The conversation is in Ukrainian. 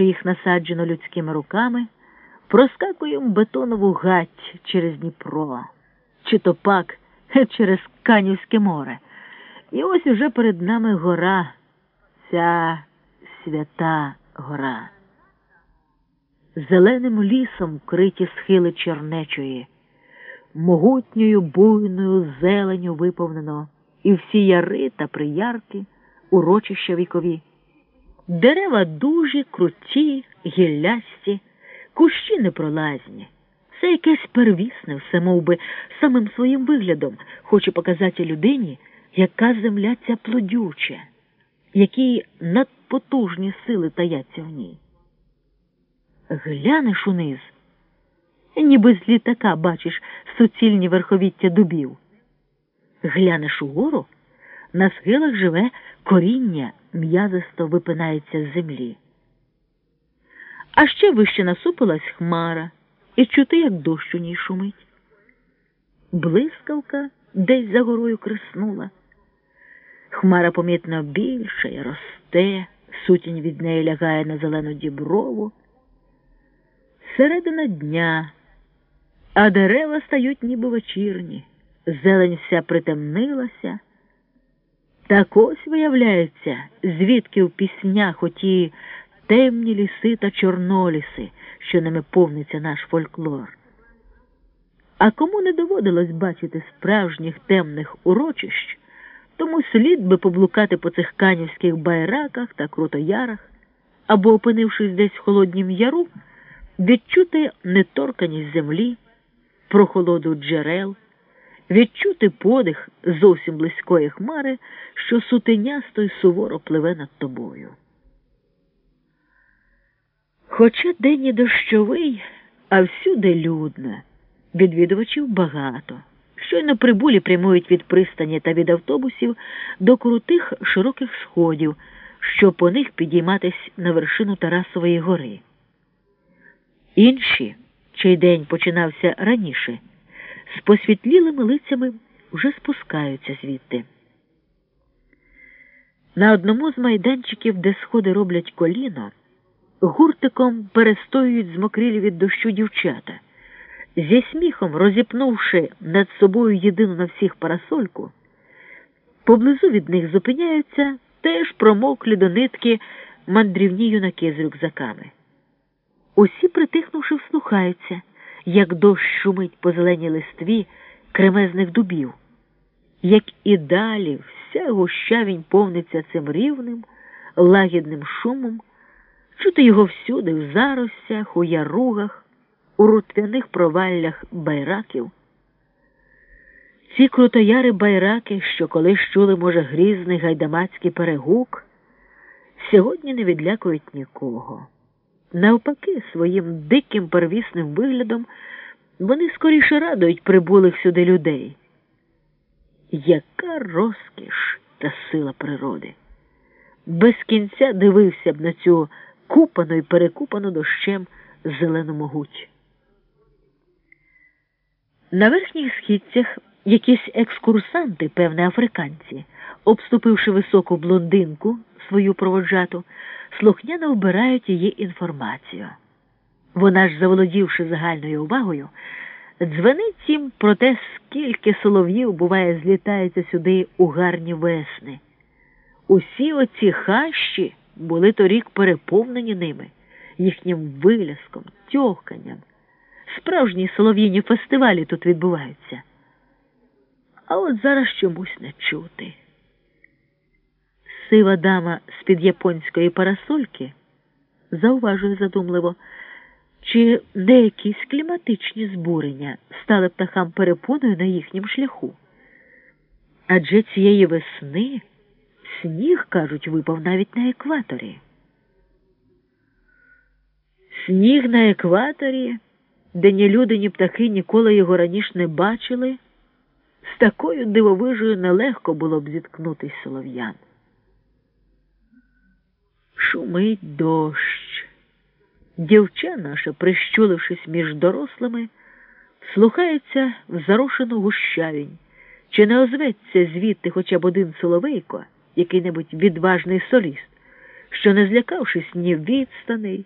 що їх насаджено людськими руками, проскакуємо бетонову гать через Дніпро, чи то пак через Канівське море. І ось уже перед нами гора, ця свята гора. Зеленим лісом вкриті схили Чернечої, могутньою буйною зеленю виповнено і всі яри та приярки, урочища вікові. Дерева дуже круті, гіллясті, кущі непролазні. Все якесь первісне, все мов би, самим своїм виглядом хоче показати людині, яка земля ця плодюча, які надпотужні сили таяться в ній. Глянеш униз, ніби з літака бачиш суцільні верховіття дубів. Глянеш угору, на схилах живе коріння м'язисто випинається з землі. А ще вище насупилась хмара, і чути, як дощ у ній шумить. Блискавка десь за горою креснула. Хмара помітно більшає, росте, сутінь від неї лягає на зелену діброву. Середина дня, а дерева стають ніби вечірні, зелень вся притемнилася. Так ось виявляється, звідки в піснях оті темні ліси та чорноліси, що ними повниться наш фольклор. А кому не доводилось бачити справжніх темних урочищ, тому слід би поблукати по цих канівських байраках та крутоярах, або, опинившись десь в холоднім яру, відчути неторканість землі, прохолоду джерел відчути подих зовсім близької хмари, що сутенясто й суворо пливе над тобою. Хоча день і дощовий, а всюди людно, відвідувачів багато. Щойно прибулі прямують від пристані та від автобусів до крутих широких сходів, щоб по них підійматись на вершину Тарасової гори. Інші, чий день починався раніше з посвітлілими лицями вже спускаються звідти. На одному з майданчиків, де сходи роблять коліно, гуртиком перестоюють змокрілі від дощу дівчата, зі сміхом розіпнувши над собою єдину на всіх парасольку, поблизу від них зупиняються теж промоклі до нитки мандрівні юнаки з рюкзаками. Усі, притихнувши, вслухаються як дощ шумить по зеленій листві кремезних дубів, як і далі вся гущавінь повниться цим рівним, лагідним шумом, чути його всюди, в заростях, у яругах, у рутвяних проваллях байраків. Ці крутояри байраки, що колись чули, може, грізний гайдамацький перегук, сьогодні не відлякують нікого. Навпаки, своїм диким первісним виглядом вони скоріше радують прибулих сюди людей. Яка розкіш та сила природи! Без кінця дивився б на цю купану і перекупану дощем зелену могуть. На верхніх східцях якісь екскурсанти, певне, африканці, обступивши високу блондинку свою проводжату, слухняно вбирають її інформацію. Вона ж, заволодівши загальною увагою, дзвенить їм про те, скільки солов'їв, буває, злітається сюди у гарні весни. Усі оці хащі були торік переповнені ними, їхнім виляском, тьохканням. Справжні солов'їні фестивалі тут відбуваються. А от зараз чомусь не чути сива дама з під японської парасольки зауважує задумливо, чи деякісь кліматичні збурення стали птахам перепоною на їхнім шляху. Адже цієї весни сніг, кажуть, випав навіть на екваторі. Сніг на екваторі, де ні люди, ні птахи ніколи його раніше не бачили, з такою дивовижею нелегко було б зіткнутись солов'ян. Шумить дощ. Дівча наша, прищулившись між дорослими, слухається в зарушену гущавінь, чи не озветься звідти хоча б один соловейко, який небудь відважний соліст, що, не злякавшись ні відстаней,